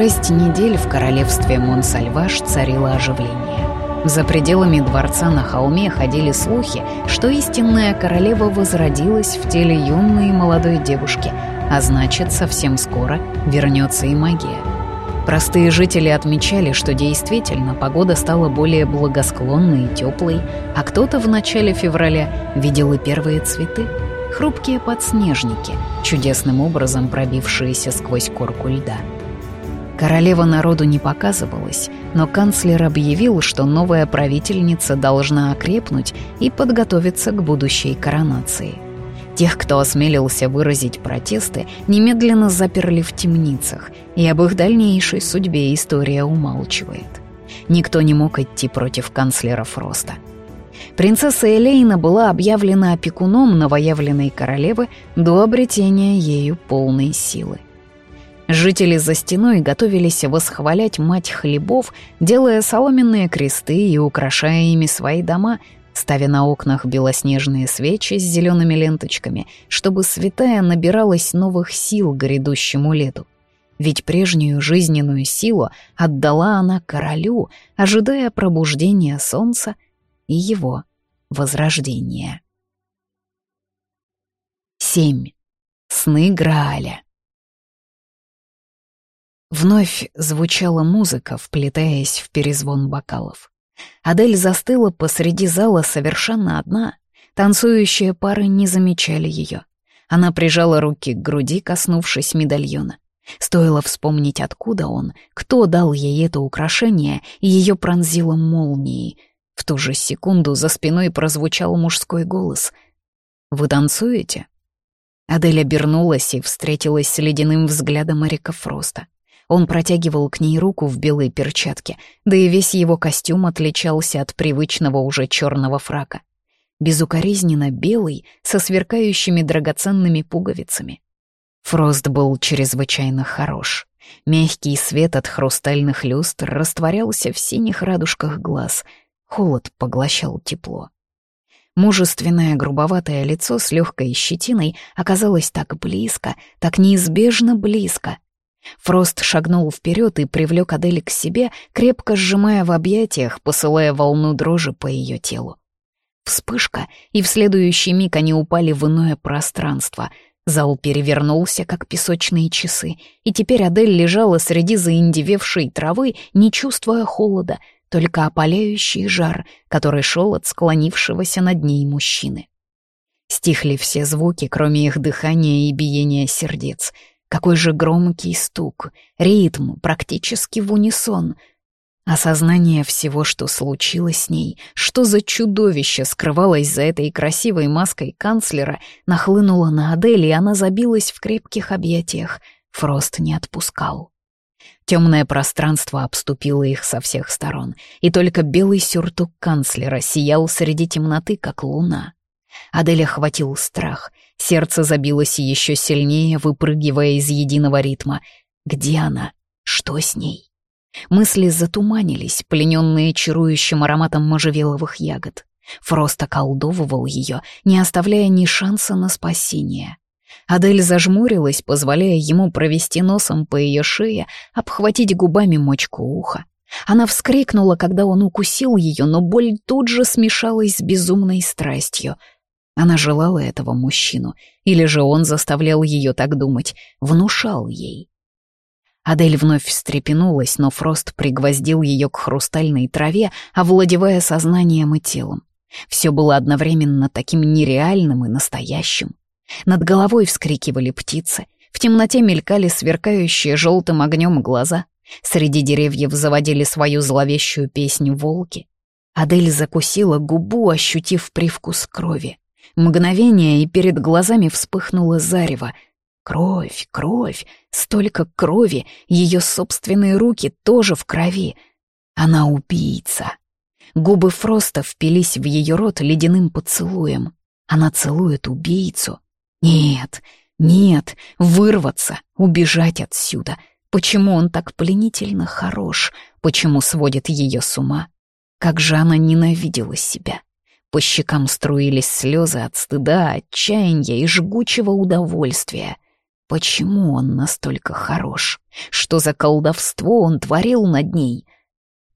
Шесть недель в королевстве Монсальваш царило оживление. За пределами дворца на холме ходили слухи, что истинная королева возродилась в теле юной и молодой девушки, а значит, совсем скоро вернется и магия. Простые жители отмечали, что действительно погода стала более благосклонной и теплой, а кто-то в начале февраля видел и первые цветы — хрупкие подснежники, чудесным образом пробившиеся сквозь корку льда. Королева народу не показывалась, но канцлер объявил, что новая правительница должна окрепнуть и подготовиться к будущей коронации. Тех, кто осмелился выразить протесты, немедленно заперли в темницах, и об их дальнейшей судьбе история умалчивает. Никто не мог идти против канцлера Фроста. Принцесса Элейна была объявлена опекуном новоявленной королевы до обретения ею полной силы. Жители за стеной готовились восхвалять мать хлебов, делая соломенные кресты и украшая ими свои дома, ставя на окнах белоснежные свечи с зелеными ленточками, чтобы святая набиралась новых сил грядущему лету. Ведь прежнюю жизненную силу отдала она королю, ожидая пробуждения солнца и его возрождения. 7. Сны Грааля Вновь звучала музыка, вплетаясь в перезвон бокалов. Адель застыла посреди зала совершенно одна. Танцующие пары не замечали ее. Она прижала руки к груди, коснувшись медальона. Стоило вспомнить, откуда он, кто дал ей это украшение, и ее пронзило молнией. В ту же секунду за спиной прозвучал мужской голос. «Вы танцуете?» Адель обернулась и встретилась с ледяным взглядом Эрика Фроста. Он протягивал к ней руку в белой перчатке, да и весь его костюм отличался от привычного уже черного фрака. Безукоризненно белый, со сверкающими драгоценными пуговицами. Фрост был чрезвычайно хорош. Мягкий свет от хрустальных люстр растворялся в синих радужках глаз. Холод поглощал тепло. Мужественное грубоватое лицо с легкой щетиной оказалось так близко, так неизбежно близко — Фрост шагнул вперед и привлек Адель к себе, крепко сжимая в объятиях, посылая волну дрожи по ее телу. Вспышка, и в следующий миг они упали в иное пространство. Зал перевернулся, как песочные часы, и теперь Адель лежала среди заиндевевшей травы, не чувствуя холода, только опаляющий жар, который шел от склонившегося над ней мужчины. Стихли все звуки, кроме их дыхания и биения сердец — какой же громкий стук, ритм, практически в унисон. Осознание всего, что случилось с ней, что за чудовище скрывалось за этой красивой маской канцлера, нахлынуло на Адель, и она забилась в крепких объятиях. Фрост не отпускал. Темное пространство обступило их со всех сторон, и только белый сюртук канцлера сиял среди темноты, как луна. Адель охватил страх — Сердце забилось еще сильнее, выпрыгивая из единого ритма. Где она? Что с ней? Мысли затуманились, плененные чарующим ароматом можжевеловых ягод. Фрост околдовывал ее, не оставляя ни шанса на спасение. Адель зажмурилась, позволяя ему провести носом по ее шее, обхватить губами мочку уха. Она вскрикнула, когда он укусил ее, но боль тут же смешалась с безумной страстью — она желала этого мужчину, или же он заставлял ее так думать, внушал ей. Адель вновь встрепенулась, но Фрост пригвоздил ее к хрустальной траве, овладевая сознанием и телом. Все было одновременно таким нереальным и настоящим. Над головой вскрикивали птицы, в темноте мелькали сверкающие желтым огнем глаза, среди деревьев заводили свою зловещую песню волки. Адель закусила губу, ощутив привкус крови. Мгновение, и перед глазами вспыхнуло зарево. Кровь, кровь, столько крови, ее собственные руки тоже в крови. Она убийца. Губы Фроста впились в ее рот ледяным поцелуем. Она целует убийцу. Нет, нет, вырваться, убежать отсюда. Почему он так пленительно хорош? Почему сводит ее с ума? Как же она ненавидела себя. По щекам струились слезы от стыда, отчаяния и жгучего удовольствия. Почему он настолько хорош? Что за колдовство он творил над ней?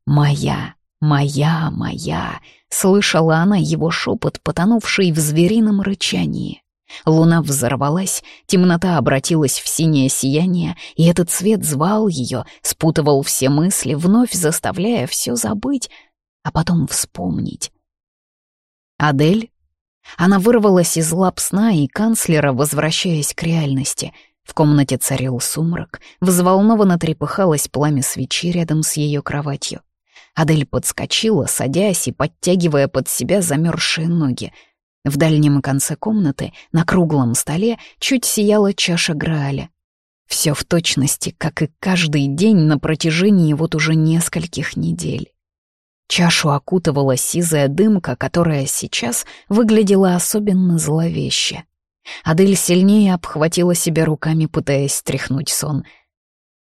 «Моя, моя, моя!» — слышала она его шепот, потонувший в зверином рычании. Луна взорвалась, темнота обратилась в синее сияние, и этот свет звал ее, спутывал все мысли, вновь заставляя все забыть, а потом вспомнить. Адель? Она вырвалась из лап сна и канцлера, возвращаясь к реальности. В комнате царил сумрак, взволнованно трепыхалось пламя свечи рядом с ее кроватью. Адель подскочила, садясь и подтягивая под себя замерзшие ноги — в дальнем конце комнаты, на круглом столе, чуть сияла чаша Грааля. Все в точности, как и каждый день на протяжении вот уже нескольких недель. Чашу окутывала сизая дымка, которая сейчас выглядела особенно зловеще. Адель сильнее обхватила себя руками, пытаясь стряхнуть сон.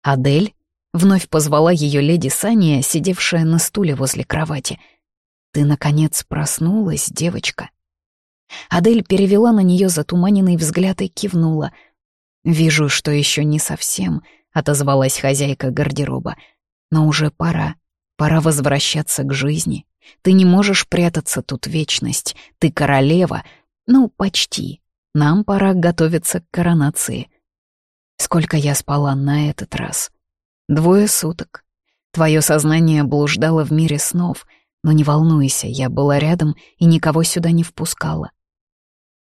«Адель?» — вновь позвала ее леди Сания, сидевшая на стуле возле кровати. «Ты, наконец, проснулась, девочка?» Адель перевела на нее затуманенный взгляд и кивнула. «Вижу, что еще не совсем», — отозвалась хозяйка гардероба. «Но уже пора. Пора возвращаться к жизни. Ты не можешь прятаться тут вечность. Ты королева. Ну, почти. Нам пора готовиться к коронации». Сколько я спала на этот раз? Двое суток. Твое сознание блуждало в мире снов, но не волнуйся, я была рядом и никого сюда не впускала.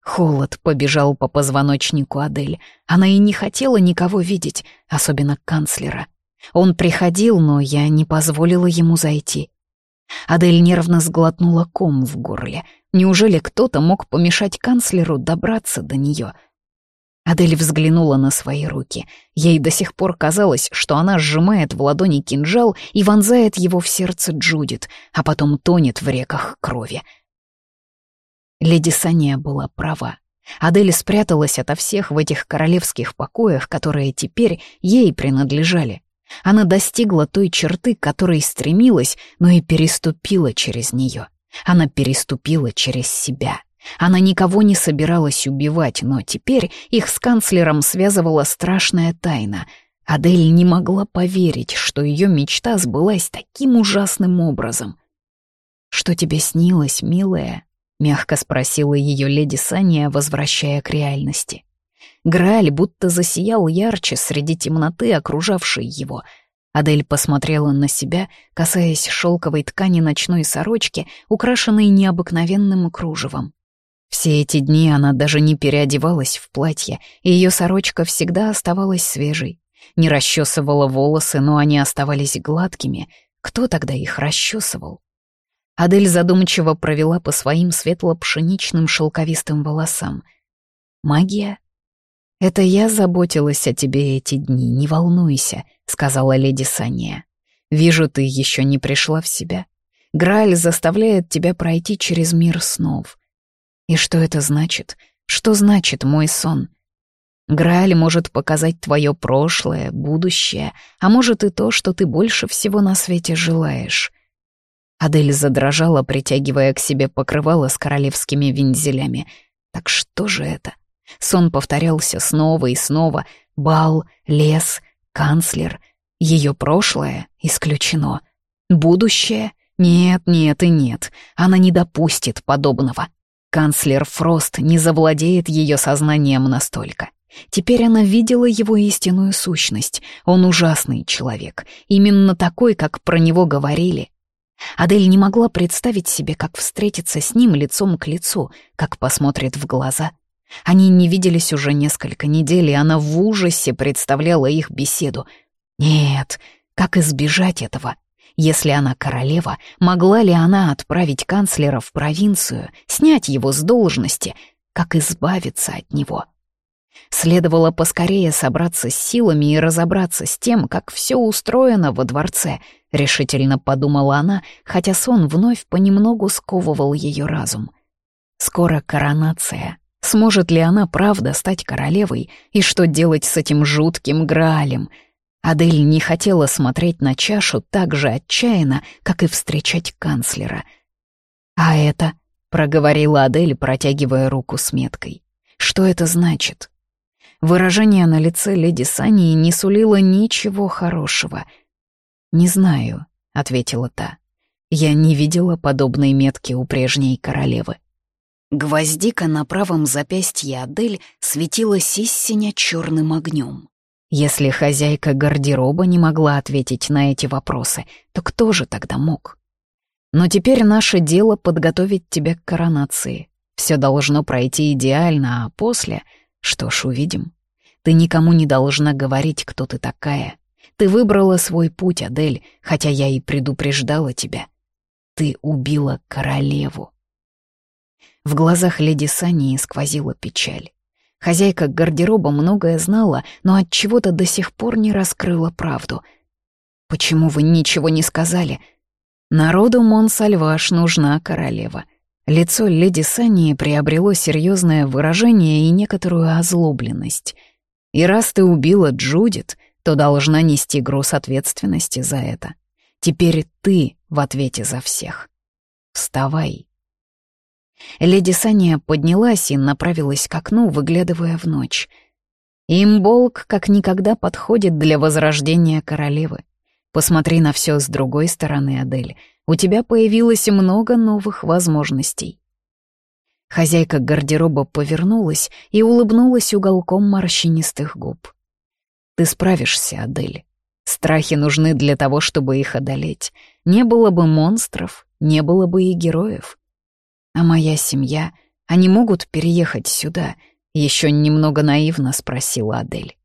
Холод побежал по позвоночнику Адель. Она и не хотела никого видеть, особенно канцлера. Он приходил, но я не позволила ему зайти. Адель нервно сглотнула ком в горле. Неужели кто-то мог помешать канцлеру добраться до нее? Адель взглянула на свои руки. Ей до сих пор казалось, что она сжимает в ладони кинжал и вонзает его в сердце Джудит, а потом тонет в реках крови. Леди Сания была права. Адель спряталась ото всех в этих королевских покоях, которые теперь ей принадлежали. Она достигла той черты, к которой стремилась, но и переступила через нее. Она переступила через себя. Она никого не собиралась убивать, но теперь их с канцлером связывала страшная тайна. Адель не могла поверить, что ее мечта сбылась таким ужасным образом. «Что тебе снилось, милая?» мягко спросила ее леди Сания, возвращая к реальности. Грааль будто засиял ярче среди темноты, окружавшей его. Адель посмотрела на себя, касаясь шелковой ткани ночной сорочки, украшенной необыкновенным кружевом. Все эти дни она даже не переодевалась в платье, и ее сорочка всегда оставалась свежей. Не расчесывала волосы, но они оставались гладкими. Кто тогда их расчесывал? Адель задумчиво провела по своим светло-пшеничным шелковистым волосам. «Магия?» «Это я заботилась о тебе эти дни, не волнуйся», — сказала леди Сания. «Вижу, ты еще не пришла в себя. Грааль заставляет тебя пройти через мир снов. И что это значит? Что значит мой сон?» Грааль может показать твое прошлое, будущее, а может и то, что ты больше всего на свете желаешь. Адель задрожала, притягивая к себе покрывало с королевскими вензелями. Так что же это? Сон повторялся снова и снова. Бал, лес, канцлер. Ее прошлое исключено. Будущее? Нет, нет и нет. Она не допустит подобного. Канцлер Фрост не завладеет ее сознанием настолько. Теперь она видела его истинную сущность. Он ужасный человек, именно такой, как про него говорили. Адель не могла представить себе, как встретиться с ним лицом к лицу, как посмотрит в глаза. Они не виделись уже несколько недель, и она в ужасе представляла их беседу. Нет, как избежать этого? Если она королева, могла ли она отправить канцлера в провинцию, снять его с должности? Как избавиться от него? Следовало поскорее собраться с силами и разобраться с тем, как все устроено во дворце, решительно подумала она, хотя сон вновь понемногу сковывал ее разум. Скоро коронация. Сможет ли она правда стать королевой, и что делать с этим жутким Граалем? Адель не хотела смотреть на чашу так же отчаянно, как и встречать канцлера. «А это?» — проговорила Адель, протягивая руку с меткой. «Что это значит?» Выражение на лице леди Сании не сулило ничего хорошего. «Не знаю», — ответила та. «Я не видела подобной метки у прежней королевы». Гвоздика на правом запястье Адель светилась истиня черным огнем. Если хозяйка гардероба не могла ответить на эти вопросы, то кто же тогда мог? Но теперь наше дело подготовить тебя к коронации. Все должно пройти идеально, а после... Что ж, увидим. Ты никому не должна говорить, кто ты такая. Ты выбрала свой путь, Адель, хотя я и предупреждала тебя. Ты убила королеву. В глазах леди Сани сквозила печаль. Хозяйка гардероба многое знала, но от чего-то до сих пор не раскрыла правду. Почему вы ничего не сказали? Народу Монсальваш нужна королева. Лицо леди Сании приобрело серьезное выражение и некоторую озлобленность. «И раз ты убила Джудит, то должна нести груз ответственности за это. Теперь ты в ответе за всех. Вставай». Леди Сания поднялась и направилась к окну, выглядывая в ночь. Имболк как никогда подходит для возрождения королевы. Посмотри на все с другой стороны, Адель у тебя появилось много новых возможностей. Хозяйка гардероба повернулась и улыбнулась уголком морщинистых губ. «Ты справишься, Адель. Страхи нужны для того, чтобы их одолеть. Не было бы монстров, не было бы и героев. А моя семья, они могут переехать сюда?» Еще немного наивно спросила Адель.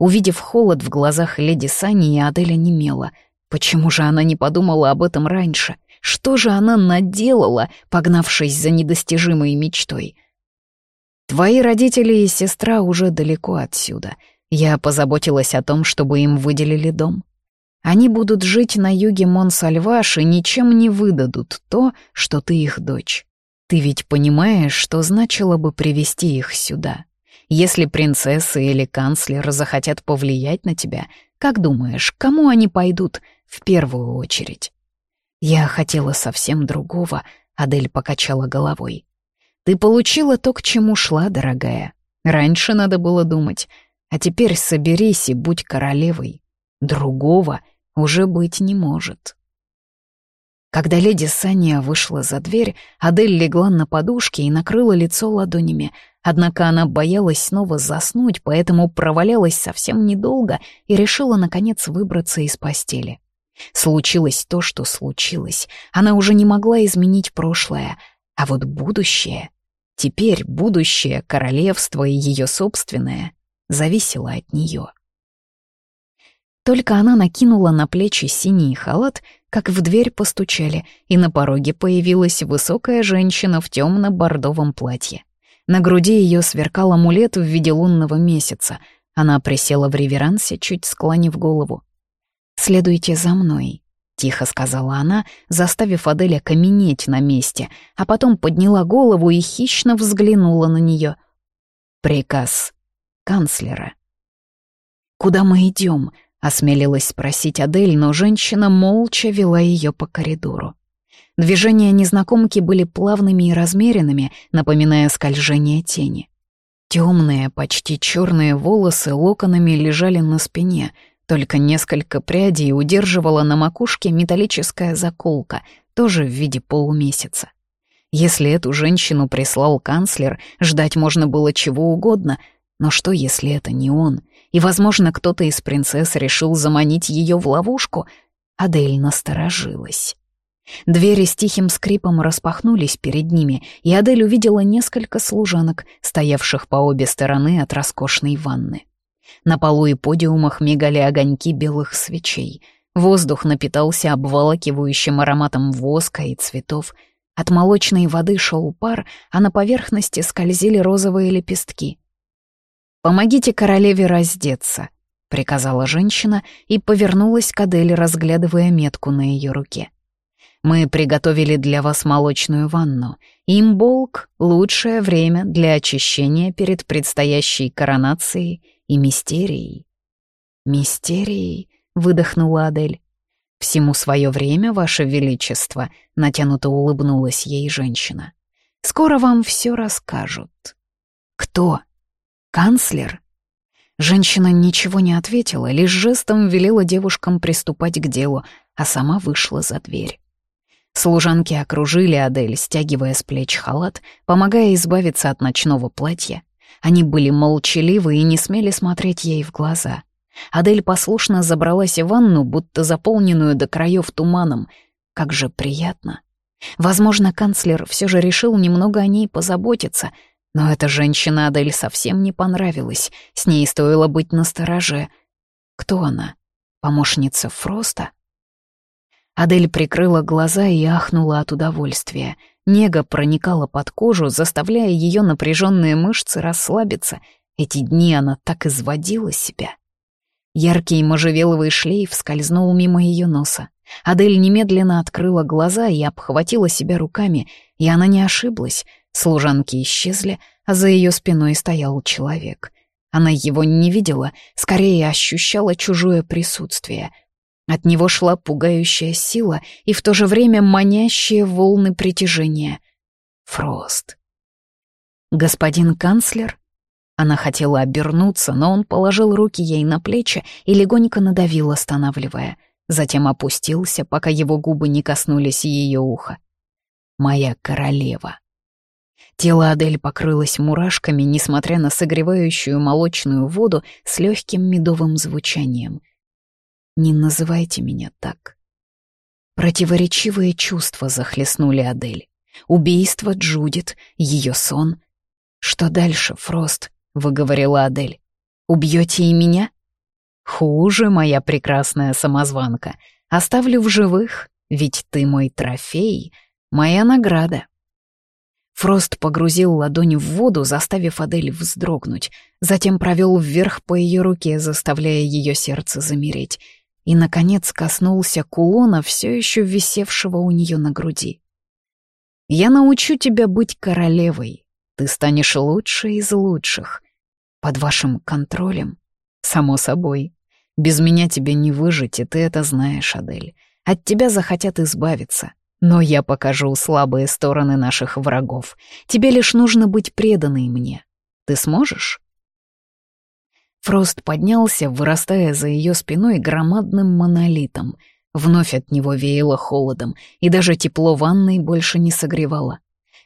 Увидев холод в глазах леди Сани, Адель онемела — Почему же она не подумала об этом раньше? Что же она наделала, погнавшись за недостижимой мечтой? Твои родители и сестра уже далеко отсюда. Я позаботилась о том, чтобы им выделили дом. Они будут жить на юге Монсальваш и ничем не выдадут то, что ты их дочь. Ты ведь понимаешь, что значило бы привести их сюда? Если принцессы или канцлер захотят повлиять на тебя, как думаешь, кому они пойдут в первую очередь? Я хотела совсем другого, Адель покачала головой. Ты получила то, к чему шла, дорогая. Раньше надо было думать, а теперь соберись и будь королевой. Другого уже быть не может. Когда леди Саня вышла за дверь, Адель легла на подушке и накрыла лицо ладонями, однако она боялась снова заснуть, поэтому провалялась совсем недолго и решила, наконец, выбраться из постели. Случилось то, что случилось. Она уже не могла изменить прошлое, а вот будущее... Теперь будущее королевство и ее собственное зависело от нее. Только она накинула на плечи синий халат, как в дверь постучали, и на пороге появилась высокая женщина в темно-бордовом платье. На груди ее сверкал амулет в виде лунного месяца. Она присела в реверансе, чуть склонив голову. «Следуйте за мной», — тихо сказала она, заставив Аделя каменеть на месте, а потом подняла голову и хищно взглянула на нее. «Приказ канцлера». «Куда мы идем?» — осмелилась спросить Адель, но женщина молча вела ее по коридору. Движения незнакомки были плавными и размеренными, напоминая скольжение тени. Темные, почти черные волосы локонами лежали на спине, только несколько прядей удерживала на макушке металлическая заколка, тоже в виде полумесяца. Если эту женщину прислал канцлер, ждать можно было чего угодно, но что, если это не он, и, возможно, кто-то из принцесс решил заманить ее в ловушку, Адель насторожилась. Двери с тихим скрипом распахнулись перед ними, и Адель увидела несколько служанок, стоявших по обе стороны от роскошной ванны. На полу и подиумах мигали огоньки белых свечей. Воздух напитался обволакивающим ароматом воска и цветов. От молочной воды шел пар, а на поверхности скользили розовые лепестки. «Помогите королеве раздеться», — приказала женщина и повернулась к Аделе, разглядывая метку на ее руке. «Мы приготовили для вас молочную ванну. Имболк — лучшее время для очищения перед предстоящей коронацией и мистерией». «Мистерией?» — выдохнула Адель. «Всему свое время, Ваше Величество», — натянуто улыбнулась ей женщина. «Скоро вам все расскажут». «Кто?» Канцлер? Женщина ничего не ответила, лишь жестом велела девушкам приступать к делу, а сама вышла за дверь. Служанки окружили Адель, стягивая с плеч халат, помогая избавиться от ночного платья. Они были молчаливы и не смели смотреть ей в глаза. Адель послушно забралась в ванну, будто заполненную до краев туманом. Как же приятно. Возможно, канцлер все же решил немного о ней позаботиться, но эта женщина Адель совсем не понравилась, с ней стоило быть настороже. Кто она? Помощница Фроста? Адель прикрыла глаза и ахнула от удовольствия. Нега проникала под кожу, заставляя ее напряженные мышцы расслабиться. Эти дни она так изводила себя. Яркий можжевеловый шлейф скользнул мимо ее носа. Адель немедленно открыла глаза и обхватила себя руками, и она не ошиблась. Служанки исчезли, а за ее спиной стоял человек. Она его не видела, скорее ощущала чужое присутствие. От него шла пугающая сила и в то же время манящие волны притяжения. Фрост. «Господин канцлер?» Она хотела обернуться, но он положил руки ей на плечи и легонько надавил, останавливая. Затем опустился, пока его губы не коснулись ее уха. «Моя королева». Тело Адель покрылось мурашками, несмотря на согревающую молочную воду с легким медовым звучанием. «Не называйте меня так». Противоречивые чувства захлестнули Адель. Убийство Джудит, ее сон. Что дальше, Фрост? — выговорила Адель. «Убьете и меня?» «Хуже, моя прекрасная самозванка. Оставлю в живых, ведь ты мой трофей, моя награда». Фрост погрузил ладонь в воду, заставив Адель вздрогнуть, затем провел вверх по ее руке, заставляя ее сердце замереть, и, наконец, коснулся кулона, все еще висевшего у нее на груди. «Я научу тебя быть королевой, ты станешь лучшей из лучших. Под вашим контролем? Само собой. Без меня тебе не выжить, и ты это знаешь, Адель. От тебя захотят избавиться. Но я покажу слабые стороны наших врагов. Тебе лишь нужно быть преданной мне. Ты сможешь?» Фрост поднялся, вырастая за ее спиной громадным монолитом. Вновь от него веяло холодом, и даже тепло ванной больше не согревало.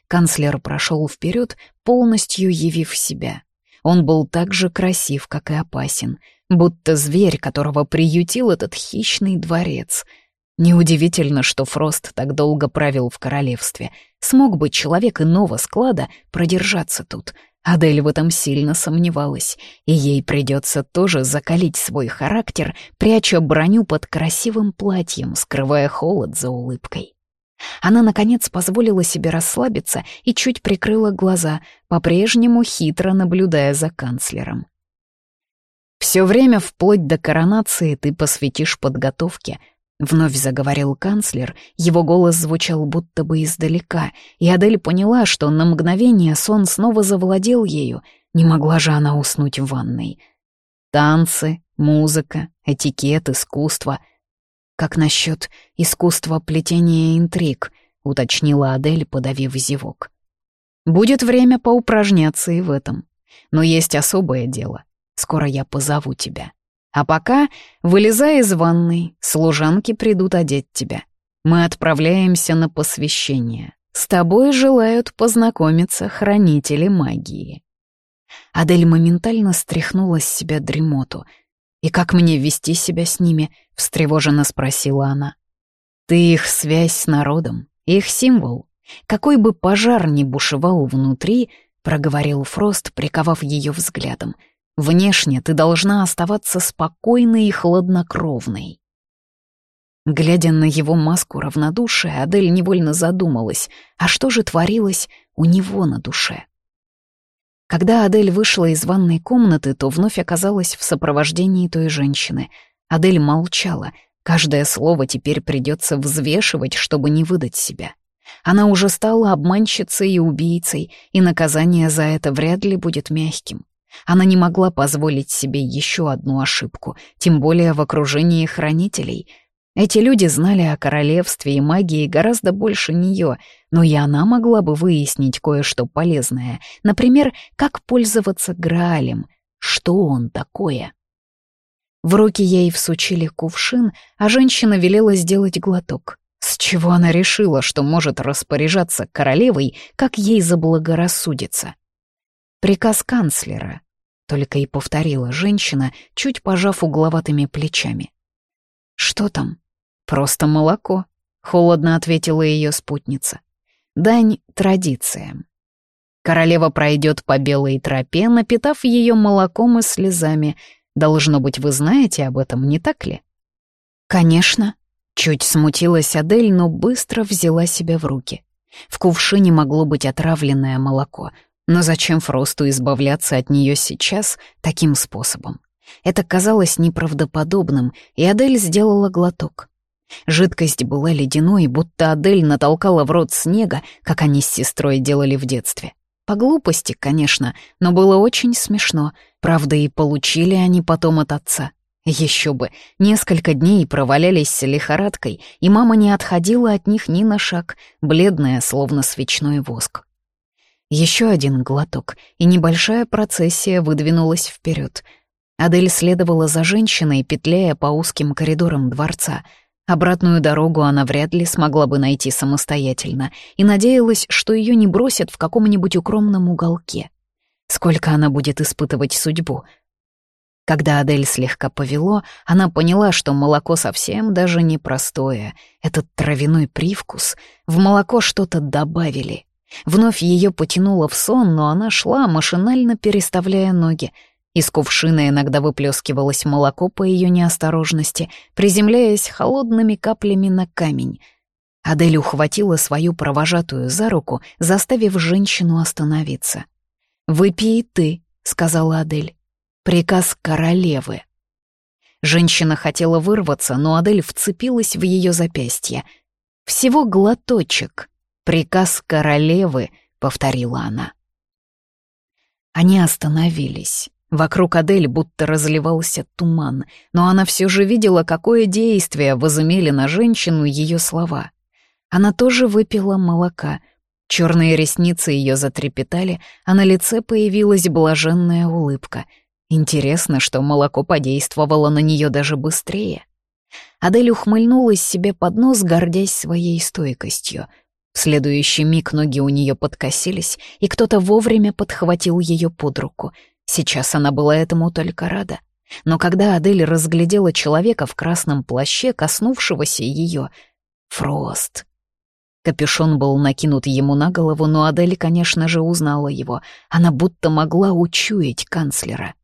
Канцлер прошел вперед, полностью явив себя. Он был так же красив, как и опасен, будто зверь, которого приютил этот хищный дворец. Неудивительно, что Фрост так долго правил в королевстве. Смог бы человек иного склада продержаться тут. Адель в этом сильно сомневалась, и ей придется тоже закалить свой характер, пряча броню под красивым платьем, скрывая холод за улыбкой. Она, наконец, позволила себе расслабиться и чуть прикрыла глаза, по-прежнему хитро наблюдая за канцлером. «Все время, вплоть до коронации, ты посвятишь подготовке», — вновь заговорил канцлер, его голос звучал будто бы издалека, и Адель поняла, что на мгновение сон снова завладел ею, не могла же она уснуть в ванной. Танцы, музыка, этикет, искусство — «Как насчет искусства плетения интриг?» — уточнила Адель, подавив зевок. «Будет время поупражняться и в этом. Но есть особое дело. Скоро я позову тебя. А пока вылезай из ванной, служанки придут одеть тебя. Мы отправляемся на посвящение. С тобой желают познакомиться хранители магии». Адель моментально стряхнула с себя дремоту — «И как мне вести себя с ними?» — встревоженно спросила она. «Ты их связь с народом, их символ. Какой бы пожар ни бушевал внутри, — проговорил Фрост, приковав ее взглядом, — внешне ты должна оставаться спокойной и хладнокровной». Глядя на его маску равнодушия, Адель невольно задумалась, а что же творилось у него на душе? Когда Адель вышла из ванной комнаты, то вновь оказалась в сопровождении той женщины. Адель молчала. Каждое слово теперь придется взвешивать, чтобы не выдать себя. Она уже стала обманщицей и убийцей, и наказание за это вряд ли будет мягким. Она не могла позволить себе еще одну ошибку, тем более в окружении хранителей — эти люди знали о королевстве и магии гораздо больше нее, но и она могла бы выяснить кое-что полезное. Например, как пользоваться Граалем. Что он такое? В руки ей всучили кувшин, а женщина велела сделать глоток. С чего она решила, что может распоряжаться королевой, как ей заблагорассудится? Приказ канцлера, только и повторила женщина, чуть пожав угловатыми плечами. «Что там?» «Просто молоко», — холодно ответила ее спутница. «Дань традициям». Королева пройдет по белой тропе, напитав ее молоком и слезами. Должно быть, вы знаете об этом, не так ли? Конечно. Чуть смутилась Адель, но быстро взяла себя в руки. В кувшине могло быть отравленное молоко, но зачем Фросту избавляться от нее сейчас таким способом? Это казалось неправдоподобным, и Адель сделала глоток. Жидкость была ледяной, будто Адель натолкала в рот снега, как они с сестрой делали в детстве. По глупости, конечно, но было очень смешно. Правда, и получили они потом от отца. Еще бы, несколько дней провалялись с лихорадкой, и мама не отходила от них ни на шаг, бледная, словно свечной воск. Еще один глоток, и небольшая процессия выдвинулась вперед. Адель следовала за женщиной, петляя по узким коридорам дворца — Обратную дорогу она вряд ли смогла бы найти самостоятельно и надеялась, что ее не бросят в каком-нибудь укромном уголке. Сколько она будет испытывать судьбу? Когда Адель слегка повело, она поняла, что молоко совсем даже не простое. Этот травяной привкус. В молоко что-то добавили. Вновь ее потянуло в сон, но она шла, машинально переставляя ноги — из кувшина иногда выплескивалось молоко по ее неосторожности, приземляясь холодными каплями на камень. Адель ухватила свою провожатую за руку, заставив женщину остановиться. «Выпей ты», — сказала Адель. «Приказ королевы». Женщина хотела вырваться, но Адель вцепилась в ее запястье. «Всего глоточек. Приказ королевы», — повторила она. Они остановились. Вокруг Адель будто разливался туман, но она все же видела, какое действие возымели на женщину ее слова. Она тоже выпила молока. Черные ресницы ее затрепетали, а на лице появилась блаженная улыбка. Интересно, что молоко подействовало на нее даже быстрее. Адель ухмыльнулась себе под нос, гордясь своей стойкостью. В следующий миг ноги у нее подкосились, и кто-то вовремя подхватил ее под руку — Сейчас она была этому только рада. Но когда Адель разглядела человека в красном плаще, коснувшегося ее, Фрост. Капюшон был накинут ему на голову, но Адель, конечно же, узнала его. Она будто могла учуять канцлера.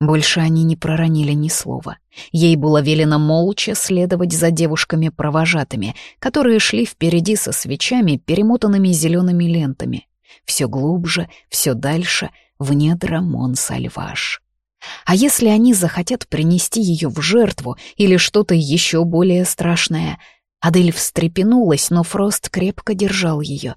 Больше они не проронили ни слова. Ей было велено молча следовать за девушками-провожатыми, которые шли впереди со свечами, перемотанными зелеными лентами. Все глубже, все дальше — в недра Монсальваш. А если они захотят принести ее в жертву или что-то еще более страшное? Адель встрепенулась, но Фрост крепко держал ее.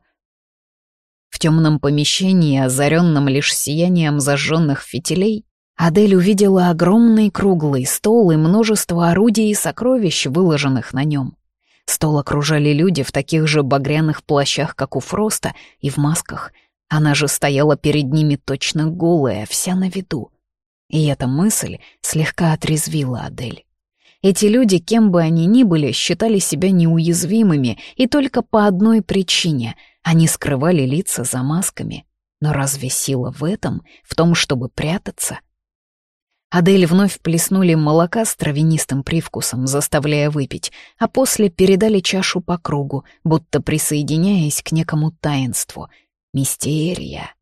В темном помещении, озаренном лишь сиянием зажженных фитилей, Адель увидела огромный круглый стол и множество орудий и сокровищ, выложенных на нем. Стол окружали люди в таких же багряных плащах, как у Фроста, и в масках — она же стояла перед ними точно голая, вся на виду. И эта мысль слегка отрезвила Адель. Эти люди, кем бы они ни были, считали себя неуязвимыми, и только по одной причине — они скрывали лица за масками. Но разве сила в этом, в том, чтобы прятаться? Адель вновь плеснули молока с травянистым привкусом, заставляя выпить, а после передали чашу по кругу, будто присоединяясь к некому таинству — Мистерия.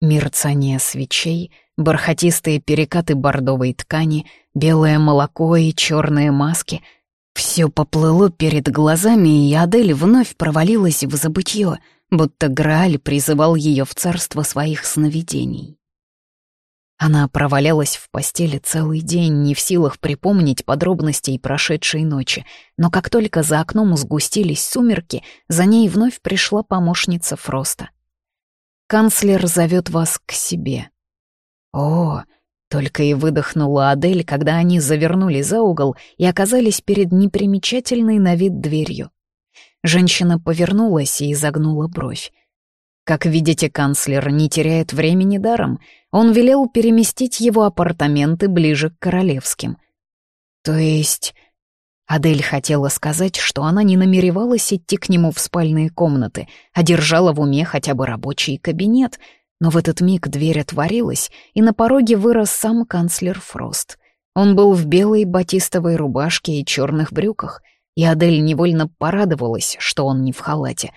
Мерцание свечей, бархатистые перекаты бордовой ткани, белое молоко и черные маски — все поплыло перед глазами, и Адель вновь провалилась в забытье, будто Грааль призывал ее в царство своих сновидений. Она провалялась в постели целый день, не в силах припомнить подробностей прошедшей ночи, но как только за окном сгустились сумерки, за ней вновь пришла помощница Фроста. Канцлер зовет вас к себе». «О!» — только и выдохнула Адель, когда они завернули за угол и оказались перед непримечательной на вид дверью. Женщина повернулась и изогнула бровь. Как видите, канцлер не теряет времени даром. Он велел переместить его апартаменты ближе к королевским. То есть... Адель хотела сказать, что она не намеревалась идти к нему в спальные комнаты, а держала в уме хотя бы рабочий кабинет. Но в этот миг дверь отворилась, и на пороге вырос сам канцлер Фрост. Он был в белой батистовой рубашке и черных брюках, и Адель невольно порадовалась, что он не в халате.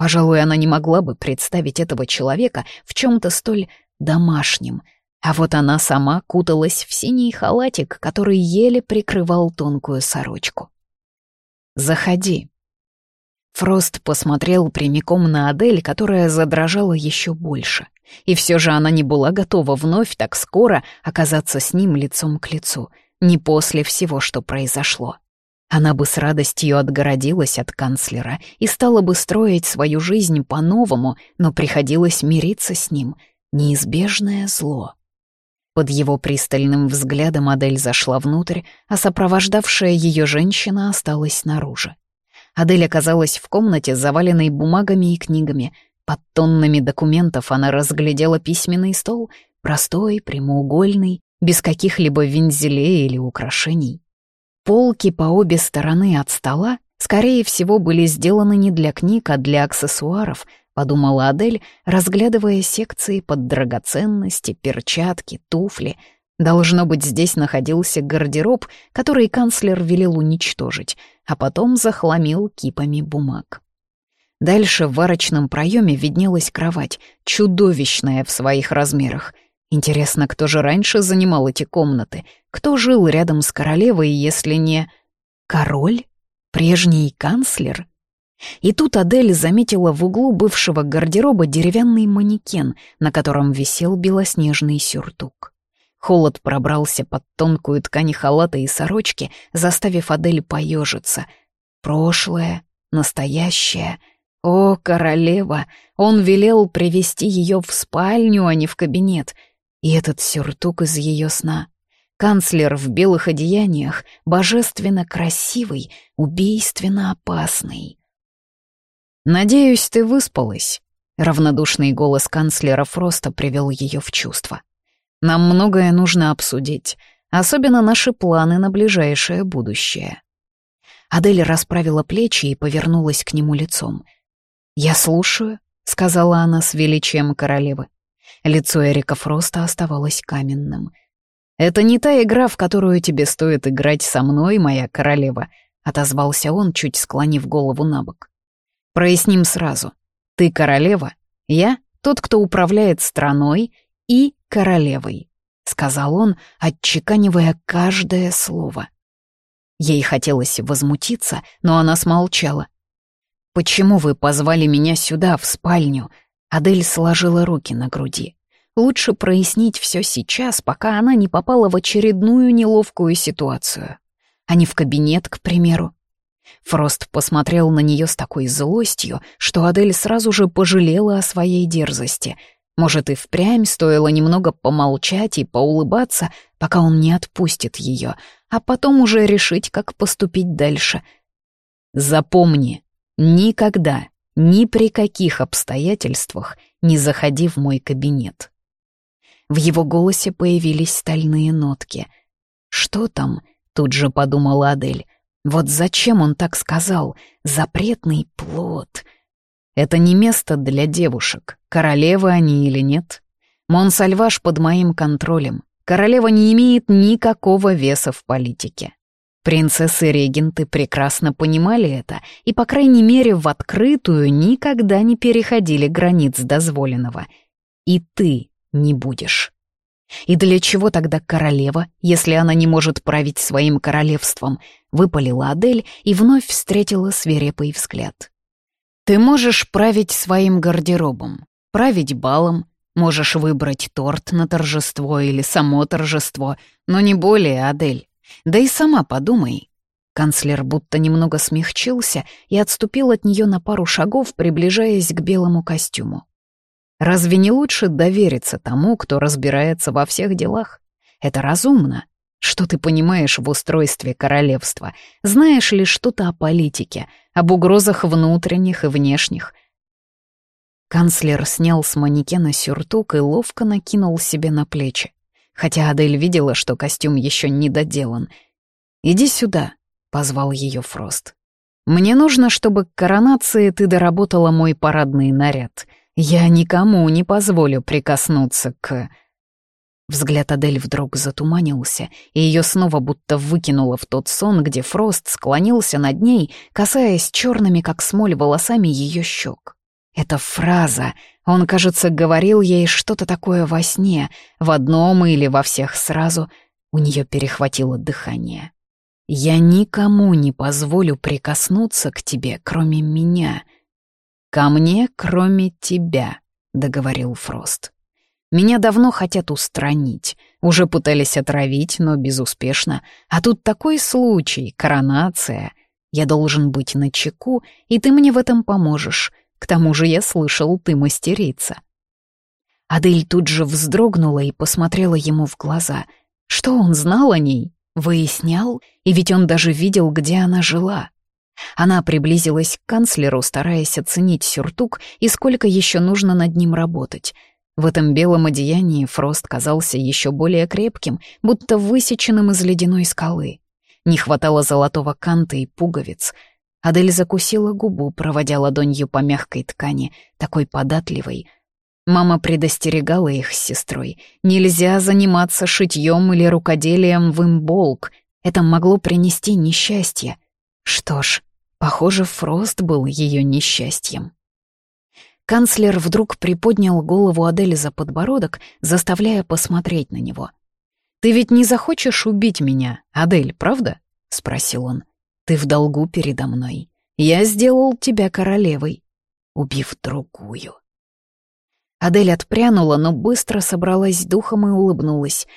Пожалуй, она не могла бы представить этого человека в чем-то столь домашнем — а вот она сама куталась в синий халатик, который еле прикрывал тонкую сорочку. «Заходи». Фрост посмотрел прямиком на Адель, которая задрожала еще больше. И все же она не была готова вновь так скоро оказаться с ним лицом к лицу, не после всего, что произошло. Она бы с радостью отгородилась от канцлера и стала бы строить свою жизнь по-новому, но приходилось мириться с ним. Неизбежное зло. Под его пристальным взглядом Адель зашла внутрь, а сопровождавшая ее женщина осталась снаружи. Адель оказалась в комнате, заваленной бумагами и книгами. Под тоннами документов она разглядела письменный стол, простой, прямоугольный, без каких-либо вензелей или украшений. Полки по обе стороны от стола, скорее всего, были сделаны не для книг, а для аксессуаров — подумала Адель, разглядывая секции под драгоценности, перчатки, туфли. Должно быть, здесь находился гардероб, который канцлер велел уничтожить, а потом захламил кипами бумаг. Дальше в варочном проеме виднелась кровать, чудовищная в своих размерах. Интересно, кто же раньше занимал эти комнаты? Кто жил рядом с королевой, если не... Король? Прежний канцлер? И тут Адель заметила в углу бывшего гардероба деревянный манекен, на котором висел белоснежный сюртук. Холод пробрался под тонкую ткань халата и сорочки, заставив Адель поежиться. Прошлое, настоящее. О, королева! Он велел привести ее в спальню, а не в кабинет. И этот сюртук из ее сна. Канцлер в белых одеяниях, божественно красивый, убийственно опасный. «Надеюсь, ты выспалась», — равнодушный голос канцлера Фроста привел ее в чувство. «Нам многое нужно обсудить, особенно наши планы на ближайшее будущее». Адель расправила плечи и повернулась к нему лицом. «Я слушаю», — сказала она с величием королевы. Лицо Эрика Фроста оставалось каменным. «Это не та игра, в которую тебе стоит играть со мной, моя королева», — отозвался он, чуть склонив голову на бок. Проясним сразу. Ты королева, я тот, кто управляет страной и королевой», — сказал он, отчеканивая каждое слово. Ей хотелось возмутиться, но она смолчала. «Почему вы позвали меня сюда, в спальню?» Адель сложила руки на груди. Лучше прояснить все сейчас, пока она не попала в очередную неловкую ситуацию. А не в кабинет, к примеру. Фрост посмотрел на нее с такой злостью, что Адель сразу же пожалела о своей дерзости. Может, и впрямь стоило немного помолчать и поулыбаться, пока он не отпустит ее, а потом уже решить, как поступить дальше. «Запомни, никогда, ни при каких обстоятельствах не заходи в мой кабинет». В его голосе появились стальные нотки. «Что там?» — тут же подумала Адель. Вот зачем он так сказал? Запретный плод. Это не место для девушек, королевы они или нет. Монсальваш под моим контролем. Королева не имеет никакого веса в политике. Принцессы-регенты прекрасно понимали это и, по крайней мере, в открытую никогда не переходили границ дозволенного. И ты не будешь. И для чего тогда королева, если она не может править своим королевством? Выпалила Адель и вновь встретила свирепый взгляд. Ты можешь править своим гардеробом, править балом, можешь выбрать торт на торжество или само торжество, но не более, Адель. Да и сама подумай. Канцлер будто немного смягчился и отступил от нее на пару шагов, приближаясь к белому костюму. Разве не лучше довериться тому, кто разбирается во всех делах? Это разумно. Что ты понимаешь в устройстве королевства? Знаешь ли что-то о политике, об угрозах внутренних и внешних? Канцлер снял с манекена сюртук и ловко накинул себе на плечи. Хотя Адель видела, что костюм еще не доделан. «Иди сюда», — позвал ее Фрост. «Мне нужно, чтобы к коронации ты доработала мой парадный наряд. Я никому не позволю прикоснуться к...» Взгляд Адель вдруг затуманился, и ее снова будто выкинуло в тот сон, где Фрост склонился над ней, касаясь черными, как смоль, волосами ее щек. Эта фраза, он, кажется, говорил ей что-то такое во сне, в одном или во всех сразу, у нее перехватило дыхание. «Я никому не позволю прикоснуться к тебе, кроме меня. Ко мне, кроме тебя», — договорил Фрост. Меня давно хотят устранить. Уже пытались отравить, но безуспешно. А тут такой случай, коронация. Я должен быть на чеку, и ты мне в этом поможешь. К тому же я слышал, ты мастерица». Адель тут же вздрогнула и посмотрела ему в глаза. Что он знал о ней? Выяснял? И ведь он даже видел, где она жила. Она приблизилась к канцлеру, стараясь оценить сюртук и сколько еще нужно над ним работать — в этом белом одеянии Фрост казался еще более крепким, будто высеченным из ледяной скалы. Не хватало золотого канта и пуговиц. Адель закусила губу, проводя ладонью по мягкой ткани, такой податливой. Мама предостерегала их с сестрой. Нельзя заниматься шитьем или рукоделием в имболк. Это могло принести несчастье. Что ж, похоже, Фрост был ее несчастьем. Канцлер вдруг приподнял голову Адели за подбородок, заставляя посмотреть на него. «Ты ведь не захочешь убить меня, Адель, правда?» — спросил он. «Ты в долгу передо мной. Я сделал тебя королевой, убив другую». Адель отпрянула, но быстро собралась духом и улыбнулась.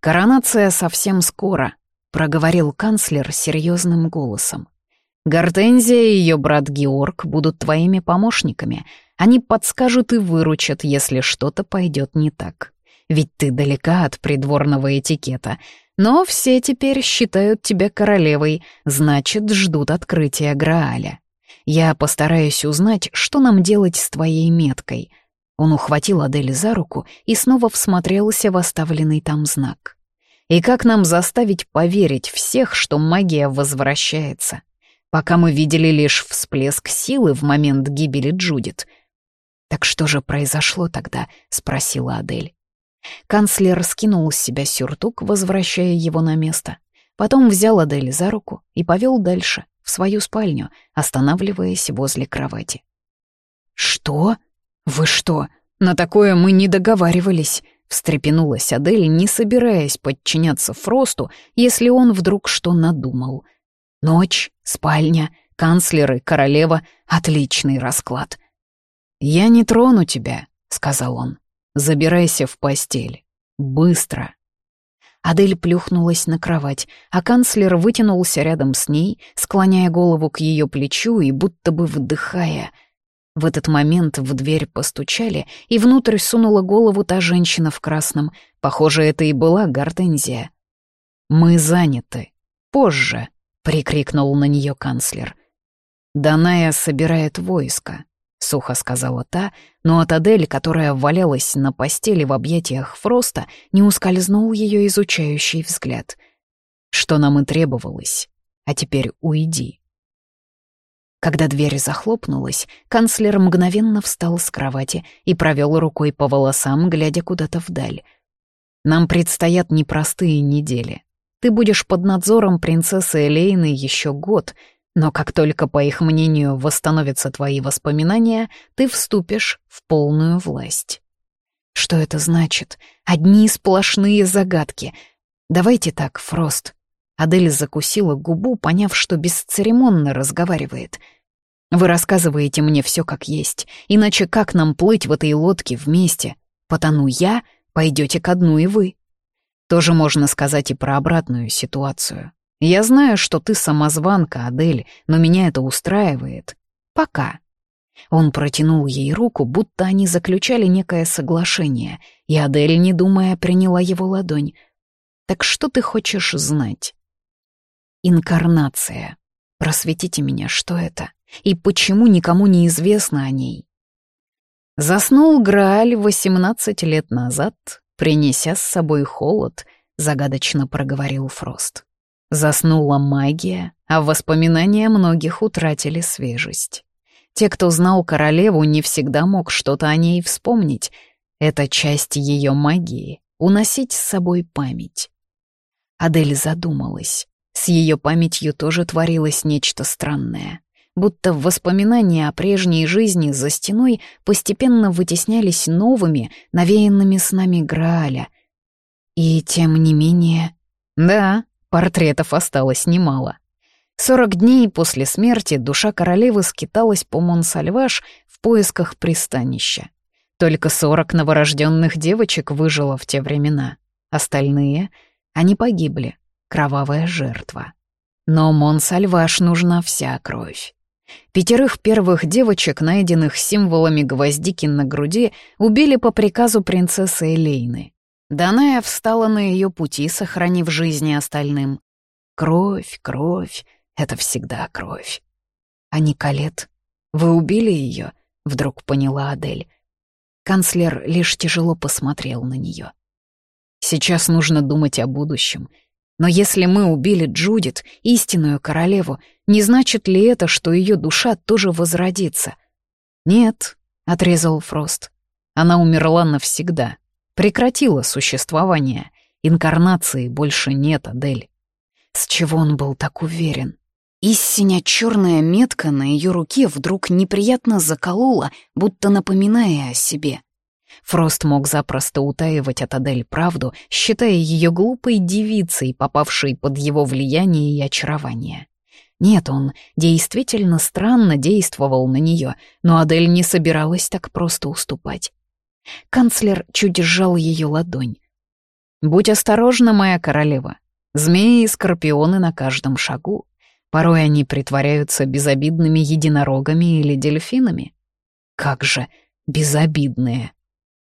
«Коронация совсем скоро», — проговорил канцлер серьезным голосом. «Гортензия и ее брат Георг будут твоими помощниками, они подскажут и выручат, если что-то пойдет не так. Ведь ты далека от придворного этикета. Но все теперь считают тебя королевой, значит, ждут открытия Грааля. Я постараюсь узнать, что нам делать с твоей меткой». Он ухватил Адель за руку и снова всмотрелся в оставленный там знак. «И как нам заставить поверить всех, что магия возвращается? Пока мы видели лишь всплеск силы в момент гибели Джудит — «Так что же произошло тогда?» — спросила Адель. Канцлер скинул с себя сюртук, возвращая его на место. Потом взял Адель за руку и повел дальше, в свою спальню, останавливаясь возле кровати. «Что? Вы что? На такое мы не договаривались!» — встрепенулась Адель, не собираясь подчиняться Фросту, если он вдруг что надумал. «Ночь, спальня, канцлеры, королева — отличный расклад!» «Я не трону тебя», — сказал он. «Забирайся в постель. Быстро». Адель плюхнулась на кровать, а канцлер вытянулся рядом с ней, склоняя голову к ее плечу и будто бы вдыхая. В этот момент в дверь постучали, и внутрь сунула голову та женщина в красном. Похоже, это и была Гортензия. «Мы заняты. Позже», — прикрикнул на нее канцлер. «Даная собирает войско. — сухо сказала та, но от Адель, которая валялась на постели в объятиях Фроста, не ускользнул ее изучающий взгляд. «Что нам и требовалось. А теперь уйди». Когда дверь захлопнулась, канцлер мгновенно встал с кровати и провел рукой по волосам, глядя куда-то вдаль. «Нам предстоят непростые недели. Ты будешь под надзором принцессы Элейны еще год», но как только, по их мнению, восстановятся твои воспоминания, ты вступишь в полную власть. Что это значит? Одни сплошные загадки. Давайте так, Фрост. Адель закусила губу, поняв, что бесцеремонно разговаривает. Вы рассказываете мне все как есть, иначе как нам плыть в этой лодке вместе? Потону я, пойдете ко дну и вы. Тоже можно сказать и про обратную ситуацию. Я знаю, что ты самозванка, Адель, но меня это устраивает. Пока». Он протянул ей руку, будто они заключали некое соглашение, и Адель, не думая, приняла его ладонь. «Так что ты хочешь знать?» «Инкарнация. Просветите меня, что это? И почему никому не известно о ней?» Заснул Грааль 18 лет назад, принеся с собой холод, загадочно проговорил Фрост. Заснула магия, а воспоминания многих утратили свежесть. Те, кто знал королеву, не всегда мог что-то о ней вспомнить. Это часть ее магии — уносить с собой память. Адель задумалась. С ее памятью тоже творилось нечто странное. Будто воспоминания о прежней жизни за стеной постепенно вытеснялись новыми, навеянными снами Грааля. И тем не менее... Да, Портретов осталось немало. Сорок дней после смерти душа королевы скиталась по Монсальваш в поисках пристанища. Только сорок новорожденных девочек выжило в те времена. Остальные, они погибли, кровавая жертва. Но Монсальваш нужна вся кровь. Пятерых первых девочек, найденных символами гвоздики на груди, убили по приказу принцессы Элейны. Даная встала на ее пути, сохранив жизни остальным. Кровь, кровь — это всегда кровь. А Николет, вы убили ее? Вдруг поняла Адель. Канцлер лишь тяжело посмотрел на нее. Сейчас нужно думать о будущем. Но если мы убили Джудит, истинную королеву, не значит ли это, что ее душа тоже возродится? Нет, — отрезал Фрост. Она умерла навсегда прекратила существование. Инкарнации больше нет, Адель. С чего он был так уверен? Истиня черная метка на ее руке вдруг неприятно заколола, будто напоминая о себе. Фрост мог запросто утаивать от Адель правду, считая ее глупой девицей, попавшей под его влияние и очарование. Нет, он действительно странно действовал на нее, но Адель не собиралась так просто уступать. Канцлер чуть сжал ее ладонь. «Будь осторожна, моя королева. Змеи и скорпионы на каждом шагу. Порой они притворяются безобидными единорогами или дельфинами. Как же безобидные!»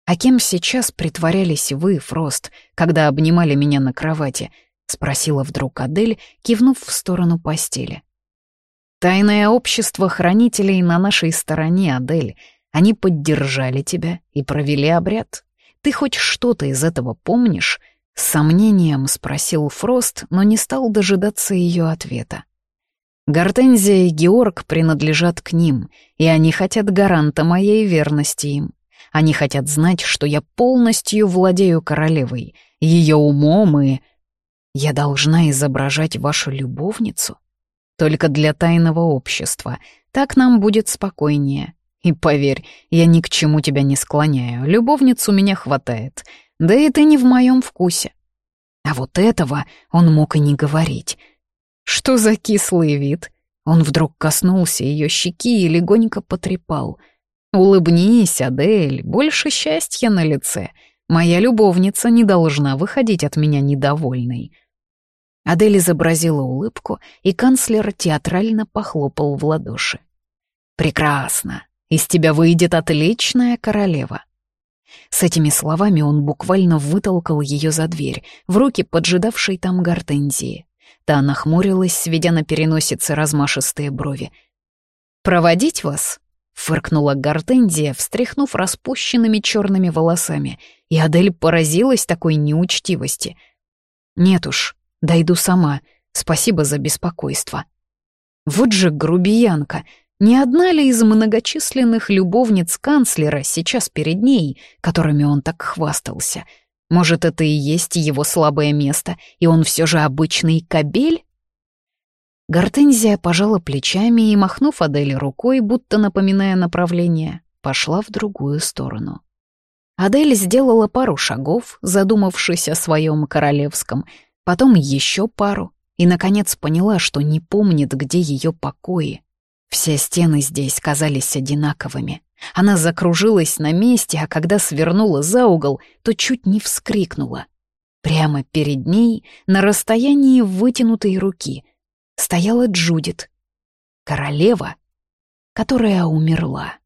«А кем сейчас притворялись вы, Фрост, когда обнимали меня на кровати?» — спросила вдруг Адель, кивнув в сторону постели. «Тайное общество хранителей на нашей стороне, Адель. Они поддержали тебя и провели обряд. Ты хоть что-то из этого помнишь?» С сомнением спросил Фрост, но не стал дожидаться ее ответа. Гортензия и Георг принадлежат к ним, и они хотят гаранта моей верности им. Они хотят знать, что я полностью владею королевой, ее умом и... Я должна изображать вашу любовницу? Только для тайного общества. Так нам будет спокойнее. И поверь, я ни к чему тебя не склоняю, любовниц у меня хватает, да и ты не в моем вкусе. А вот этого он мог и не говорить. Что за кислый вид? Он вдруг коснулся ее щеки и легонько потрепал. «Улыбнись, Адель, больше счастья на лице. Моя любовница не должна выходить от меня недовольной». Адель изобразила улыбку, и канцлер театрально похлопал в ладоши. «Прекрасно. Из тебя выйдет отличная королева». С этими словами он буквально вытолкал ее за дверь, в руки поджидавшей там гортензии. Та нахмурилась, сведя на переносице размашистые брови. «Проводить вас?» — фыркнула гортензия, встряхнув распущенными черными волосами, и Адель поразилась такой неучтивости. «Нет уж, дойду сама. Спасибо за беспокойство». Вот же грубиянка, не одна ли из многочисленных любовниц канцлера сейчас перед ней, которыми он так хвастался? Может, это и есть его слабое место, и он все же обычный кобель? Гортензия пожала плечами и, махнув Адель рукой, будто напоминая направление, пошла в другую сторону. Адель сделала пару шагов, задумавшись о своем королевском, потом еще пару, и, наконец, поняла, что не помнит, где ее покои. Все стены здесь казались одинаковыми. Она закружилась на месте, а когда свернула за угол, то чуть не вскрикнула. Прямо перед ней, на расстоянии вытянутой руки, стояла Джудит, королева, которая умерла.